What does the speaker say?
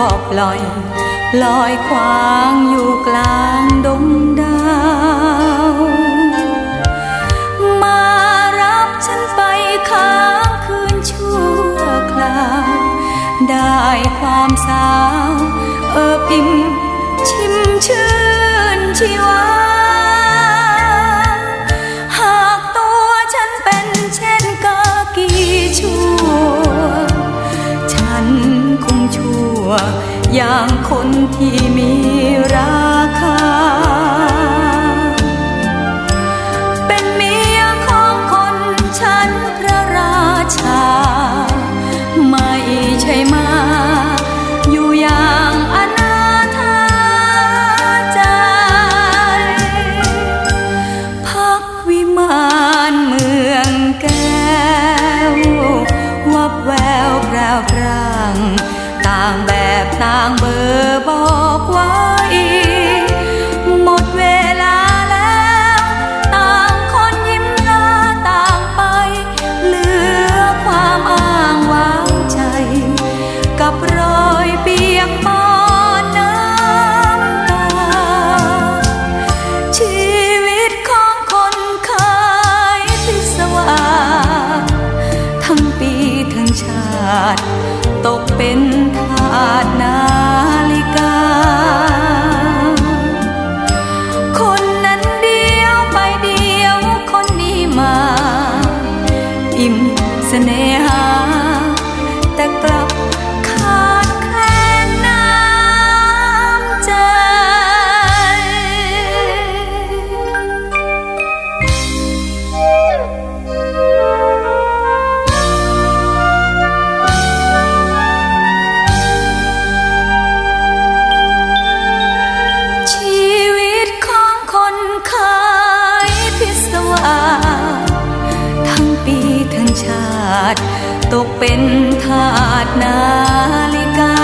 ลอยลอยควางอยู่กลางดงดาว มารับฉันไปค้างคืนชั่วคราว ได้ความสาวเออพิม อย่างคนที่มีราคา เป็นเมียของคนฉันพระราชา ไม่ใช่มา อยู่อย่างอนาถาใจ พักวิมานเมืองแก้ ทั้งชาติ ตกเป็นทาสนาฬิกา คนนั้นเดียวไปเดียวคนนี้มา อิ่มเสน่ ตกเป็นทาสนาฬิกา